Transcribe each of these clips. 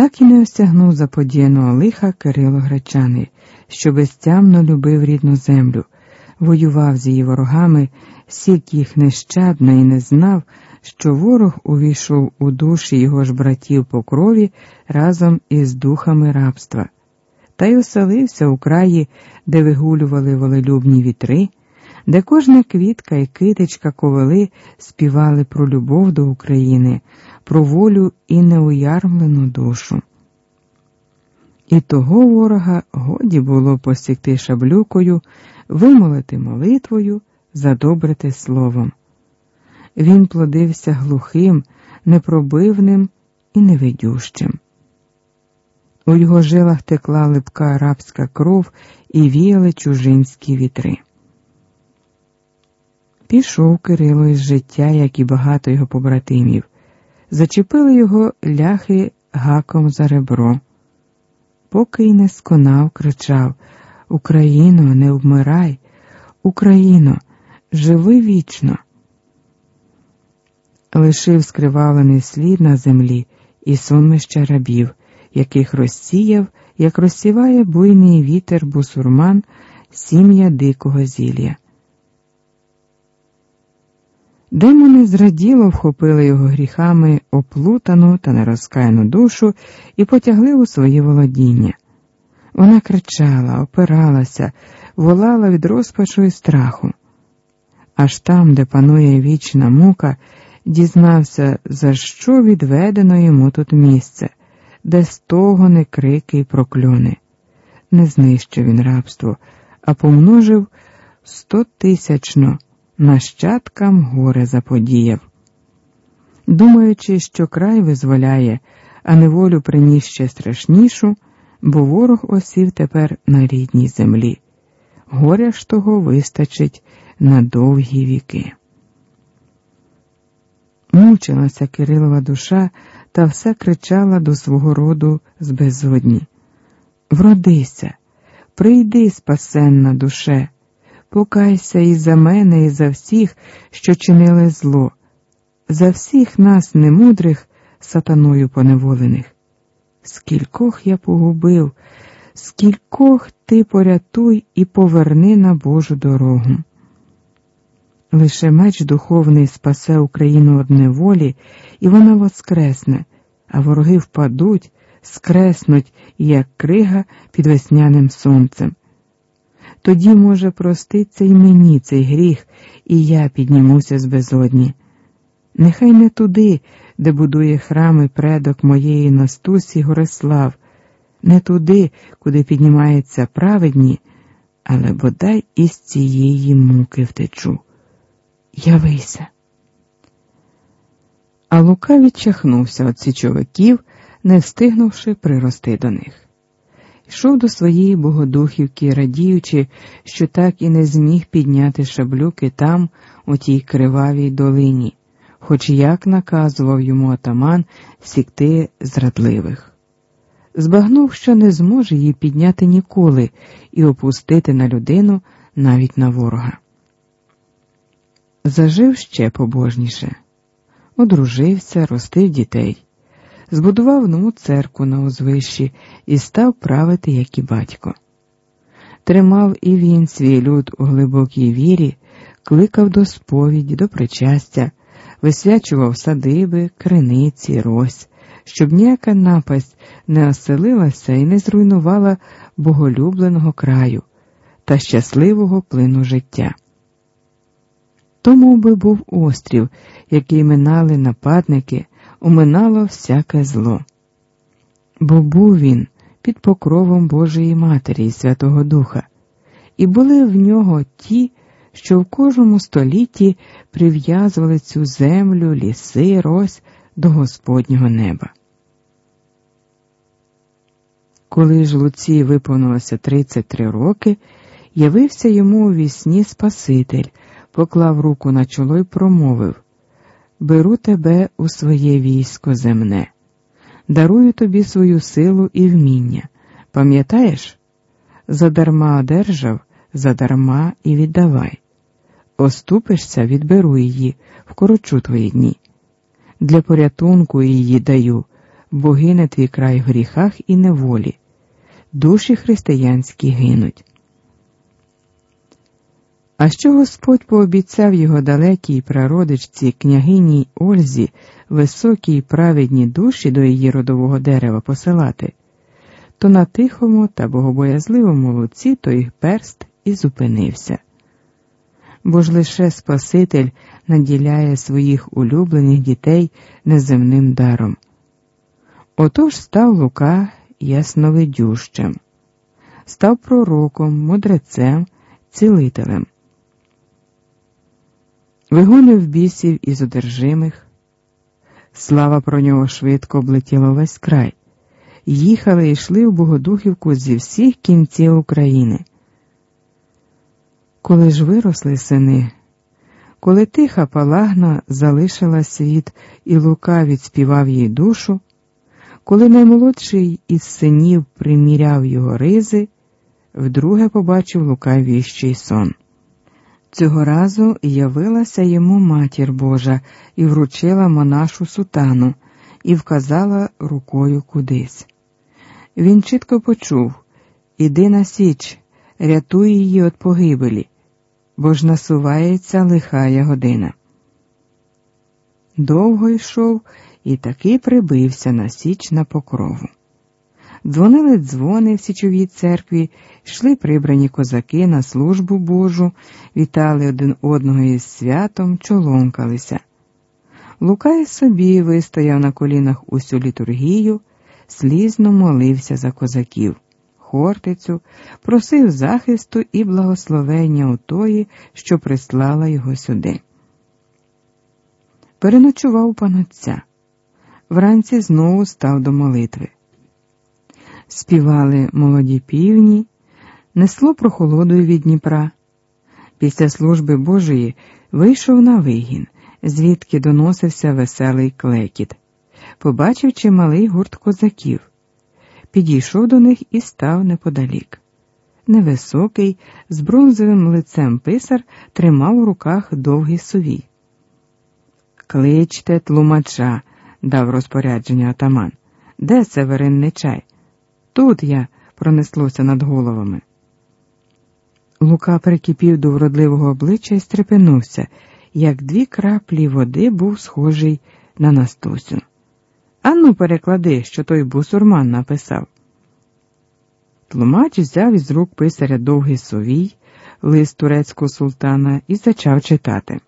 Так і не осягнув заподіяного лиха Кирило Гречани, що безтямно любив рідну землю, воював з її ворогами, сік їх нещадно і не знав, що ворог увійшов у душі його ж братів по крові разом із духами рабства, та й оселився у краї, де вигулювали волелюбні вітри, де кожна квітка і китичка ковали співали про любов до України, про волю і неуярмлену душу. І того ворога годі було посікти шаблюкою, вимолити молитвою, задобрити словом. Він плодився глухим, непробивним і невидющим. У його жилах текла липка арабська кров і віяли чужинські вітри. Пішов Кирило із життя, як і багато його побратимів. Зачепили його ляхи гаком за ребро. Поки й не сконав, кричав Україно, не вмирай, Україно, живи вічно. Лишив скривавлений слід на землі і сонмища рабів, яких розсіяв, як розсіває буйний вітер бусурман, сім'я дикого зілля. Демони зраділо вхопили його гріхами оплутану та нерозкаяну душу і потягли у свої володіння. Вона кричала, опиралася, волала від розпачу і страху. Аж там, де панує вічна мука, дізнався, за що відведено йому тут місце, де стогони, крики й прокльони. Не знищив він рабство, а помножив стотисячно нащадкам горе заподіяв. Думаючи, що край визволяє, а неволю приніс ще страшнішу, бо ворог осів тепер на рідній землі. Горя ж того вистачить на довгі віки. Мучилася Кирилова душа та все кричала до свого роду з безодні. Вродися, прийди, спасенна душе покайся і за мене, і за всіх, що чинили зло, за всіх нас, немудрих, сатаною поневолених. Скількох я погубив, скількох ти порятуй і поверни на Божу дорогу. Лише меч духовний спасе Україну од неволі, і вона воскресне, а вороги впадуть, скреснуть, як крига під весняним сонцем тоді, може, проститься й мені цей гріх, і я піднімуся з безодні. Нехай не туди, де будує храми предок моєї Настусі Горислав, не туди, куди піднімаються праведні, але бодай із цієї муки втечу. Явися. А Лука відчахнувся від січовиків, не встигнувши прирости до них йшов до своєї богодухівки, радіючи, що так і не зміг підняти шаблюки там, у тій кривавій долині, хоч як наказував йому атаман сікти зрадливих. Збагнув, що не зможе її підняти ніколи і опустити на людину навіть на ворога. Зажив ще побожніше, одружився, ростив дітей збудував нову церкву на узвищі і став правити, як і батько. Тримав і він свій люд у глибокій вірі, кликав до сповіді, до причастя, висвячував садиби, криниці, рось, щоб ніяка напасть не оселилася і не зруйнувала боголюбленого краю та щасливого плину життя. Тому би був острів, який минали нападники, оминало всяке зло. Бо був він під покровом Божої Матері і Святого Духа, і були в нього ті, що в кожному столітті прив'язували цю землю, ліси, рось до Господнього неба. Коли ж Луці виповнилося 33 роки, явився йому у вісні Спаситель, поклав руку на чоло й промовив беру тебе у своє військо земне, дарую тобі свою силу і вміння. Пам'ятаєш? Задарма одержав, задарма і віддавай. Оступишся, відберу її, вкорочу твої дні. Для порятунку її даю, бо гине твій край в гріхах і неволі, душі християнські гинуть. А що Господь пообіцяв його далекій прародичці княгині Ользі високій праведні душі до її родового дерева посилати, то на тихому та богобоязливому луці той перст і зупинився. Бо ж лише Спаситель наділяє своїх улюблених дітей неземним даром. Отож став Лука ясновидющим, став пророком, мудрецем, цілителем. Вигонив бісів із одержимих. Слава про нього швидко облетіла весь край. Їхали і йшли в Богодухівку зі всіх кінців України. Коли ж виросли сини, коли тиха палагна залишила світ і Лука відспівав їй душу, коли наймолодший із синів приміряв його ризи, вдруге побачив Лука віщий сон. Цього разу явилася йому матір Божа і вручила монашу сутану і вказала рукою кудись. Він чітко почув Іди на січ, рятуй її від погибелі, бо ж насувається лихая година. Довго йшов і таки прибився на січ на покрову. Дзвонили дзвони в січовій церкві, йшли прибрані козаки на службу Божу, вітали один одного із святом, чоломкалися. Лука й собі вистояв на колінах усю літургію, слізно молився за козаків, Хортицю, просив захисту і благословення у тої, що прислала його сюди. Переночував панотця. Вранці знову став до молитви співали молоді півні, несло прохолодою від Дніпра. Після служби Божої вийшов на вигін, звідки доносився веселий клекіт. Побачив чималий гурт козаків, підійшов до них і став неподалік. Невисокий, з бронзовим лицем писар тримав у руках довгий сувій. Кличте тлумача, дав розпорядження отаман. Де Северин Нечай? Тут я пронеслося над головами. Лука прикипів до вродливого обличчя і стрепенувся, як дві краплі води був схожий на Настусю. Ану, переклади, що той бусурман написав. Тлумач взяв із рук писаря довгий совій, лист турецького султана, і почав читати.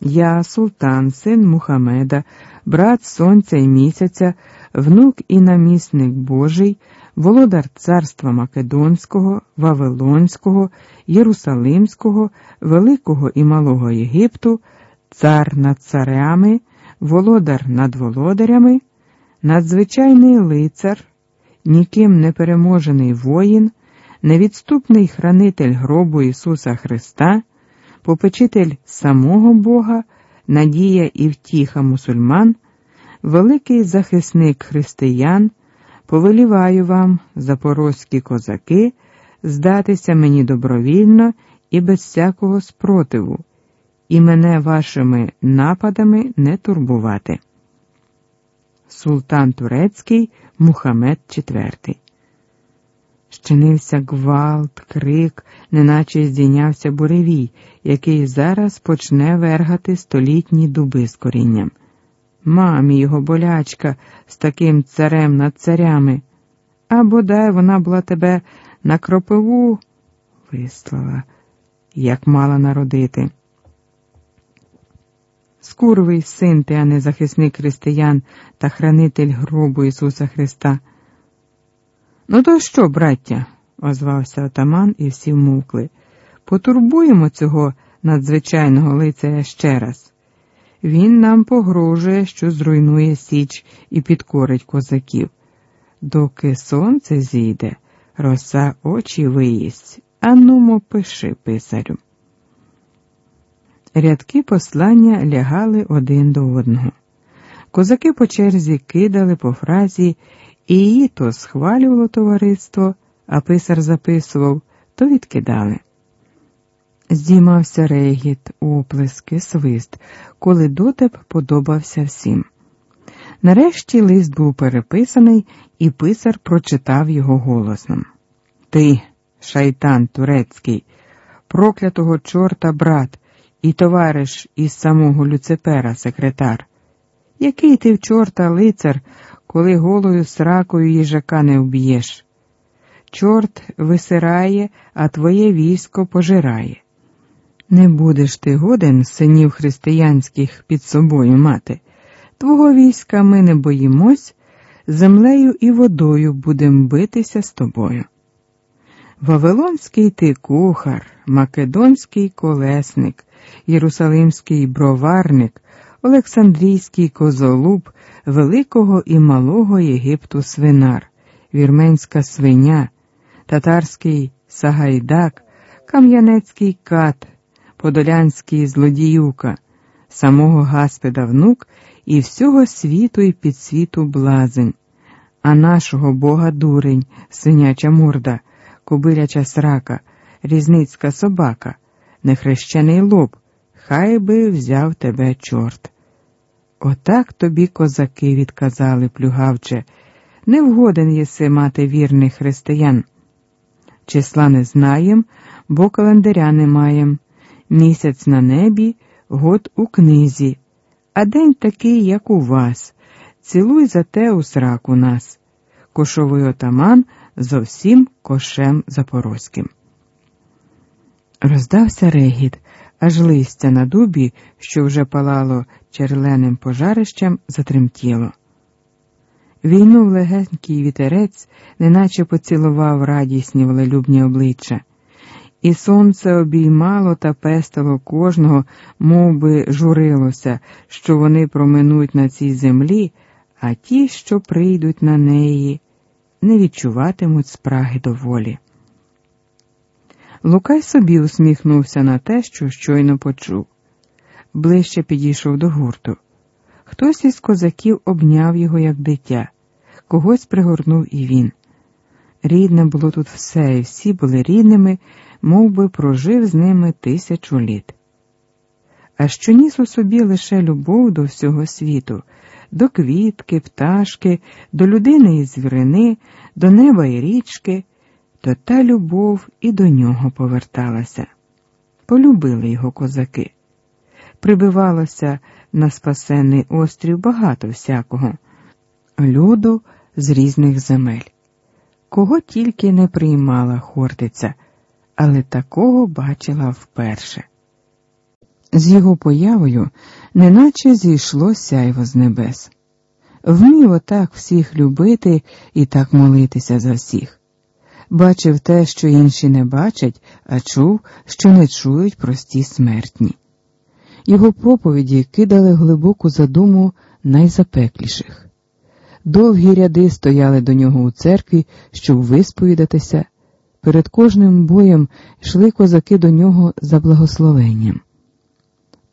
Я, султан, син Мухамеда, брат сонця і місяця, внук і намісник Божий володар царства Македонського, Вавилонського, Єрусалимського, Великого і Малого Єгипту, цар над царями, володар над володарями, надзвичайний лицар, ніким не переможений воїн, невідступний хранитель гробу Ісуса Христа, попечитель самого Бога, надія і втіха мусульман, великий захисник християн. Повеліваю вам, запорозькі козаки, здатися мені добровільно і без всякого спротиву, і мене вашими нападами не турбувати. Султан Турецький Мухаммед IV Щинився гвалт, крик, неначе здійнявся буревій, який зараз почне вергати столітні дуби з корінням. Мамі його болячка з таким царем над царями, а бодай вона була тебе на кропиву вислала, як мала народити. Скурвий син ти, а не захисник християн та хранитель гробу Ісуса Христа. Ну, то що, браття? озвався отаман, і всі вмовкли. Потурбуємо цього надзвичайного лицаря ще раз. Він нам погрожує, що зруйнує Січ і підкорить козаків. Доки сонце зійде, роса очі виїсть, а нумо пиши писарю. Рядки послання лягали один до одного. Козаки по черзі кидали по фразі, і її то схвалювало товариство, а писар записував, то відкидали. Здіймався регіт, оплески, свист, коли дотеп подобався всім. Нарешті лист був переписаний, і писар прочитав його голосом. Ти, шайтан турецький, проклятого чорта брат і товариш із самого Люципера, секретар. Який ти в чорта лицар, коли голою сракою їжака не вб'єш? Чорт висирає, а твоє військо пожирає. Не будеш ти годен синів християнських під собою мати. Твого війська ми не боїмось, землею і водою будем битися з тобою. Вавилонський ти кухар, Македонський колесник, Єрусалимський броварник, Олександрійський козолуб, Великого і Малого Єгипту свинар, вірменська свиня, татарський сагайдак, кам'янецький кат, подолянський злодіюка, самого Гаспеда внук і всього світу і підсвіту блазень, а нашого Бога дурень, синяча морда, кобиляча срака, різницька собака, нехрещений лоб, хай би взяв тебе чорт. Отак тобі козаки відказали, плюгавче, не вгоден єси мати вірних християн. Числа не знаєм, бо календаря не маєм. Місяць на небі, год у книзі, а день такий, як у вас. Цілуй за те у сраку нас. Кошовий отаман зовсім кошем запорозьким. Роздався регіт, аж листя на дубі, що вже палало черленим пожарищем, затремтіло. Війнув легенький вітерець, неначе поцілував радісні волелюбні обличчя, і сонце обіймало та пестило кожного, мов би журилося, що вони проминуть на цій землі, а ті, що прийдуть на неї, не відчуватимуть спраги до волі. Лукай собі усміхнувся на те, що щойно почув. Ближче підійшов до гурту. Хтось із козаків обняв його, як дитя, когось пригорнув і він. Рідне було тут все, і всі були рідними, мов би прожив з ними тисячу літ. А що ніс у собі лише любов до всього світу, до квітки, пташки, до людини і звірини, до неба і річки, то та любов і до нього поверталася. Полюбили його козаки. Прибивалося на спасенний острів багато всякого, люду з різних земель. Кого тільки не приймала Хортиця, але такого бачила вперше. З його появою неначе зійшло сяйво з небес. Вмів отак всіх любити і так молитися за всіх. Бачив те, що інші не бачать, а чув, що не чують прості смертні. Його проповіді кидали глибоку задуму найзапекліших. Довгі ряди стояли до нього у церкві, щоб висповідатися. Перед кожним боєм йшли козаки до нього за благословенням.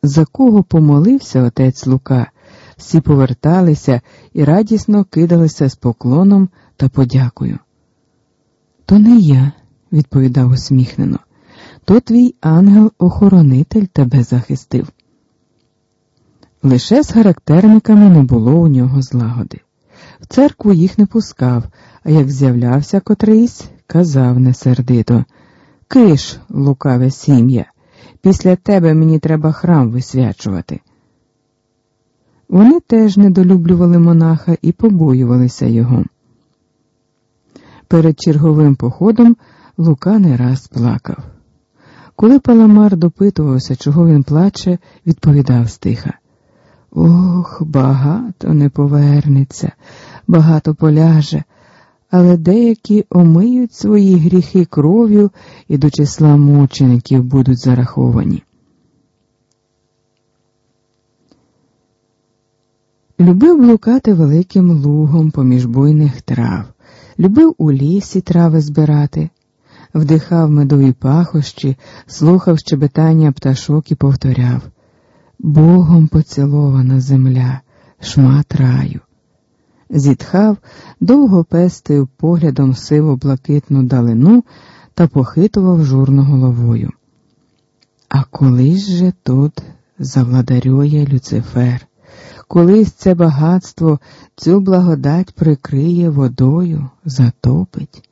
За кого помолився отець Лука, всі поверталися і радісно кидалися з поклоном та подякою. То не я, відповідав усміхнено, то твій ангел-охоронитель тебе захистив. Лише з характерниками не було у нього злагоди. В церкву їх не пускав, а як з'являвся котрийсь, казав несердито Киш, лукаве сім'я, після тебе мені треба храм висвячувати. Вони теж недолюблювали монаха і побоювалися його. Перед черговим походом Лука не раз плакав. Коли Паламар допитувався, чого він плаче, відповідав стиха. Ох, багато не повернеться, багато поляже, але деякі омиють свої гріхи кров'ю і до числа мучеників будуть зараховані. Любив блукати великим лугом поміж буйних трав, любив у лісі трави збирати, вдихав медові пахощі, слухав щебетання пташок і повторяв Богом поцілована земля, шмат раю. Зітхав, довго пестив поглядом сиво блакитну далину та похитував журно головою. А колись же тут завладарює Люцифер, колись це багатство цю благодать прикриє водою, затопить.